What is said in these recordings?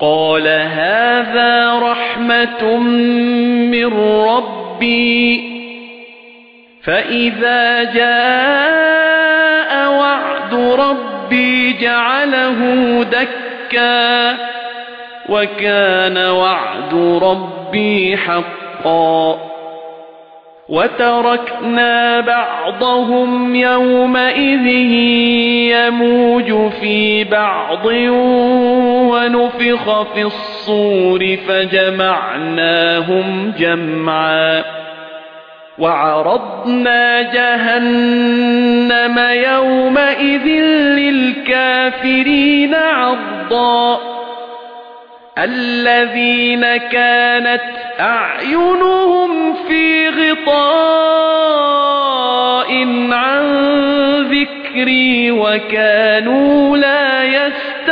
قال هذا رحمة من ربي فإذا جاء وعد ربي جعله دكا وكان وعد ربي حقا وتركنا بعضهم يومئذ يموج في بعض ونفخ في الصور فجمعناهم جمعا. وعرضنا جهنم يومئذ للكافرين عرضا. الذين كانت أعينهم في غطاء عن ذكري وكانوا لا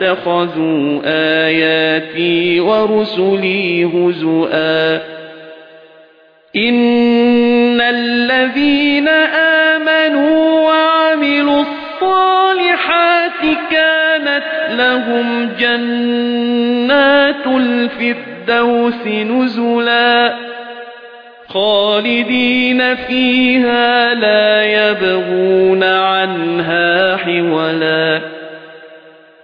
واتخذوا آياتي ورسلي هزؤا. إن الذين آمنوا وعملوا الصالحات كانت لهم جنات الفردوس نزلا. خالدين فيها لا يبغون عنها حولا.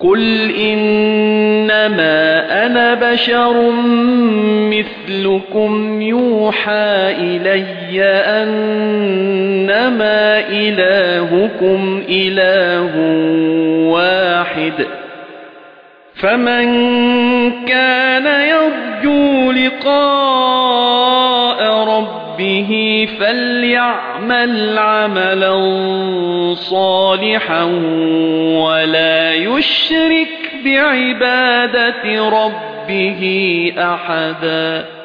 قل إنما أنا بشر مثلكم يوحى إلي أنما إلهكم إله واحد فمن كان يرجو لقاء ربه فليعمل عملا صالحا ولا يشرك بعبادة ربه أحدا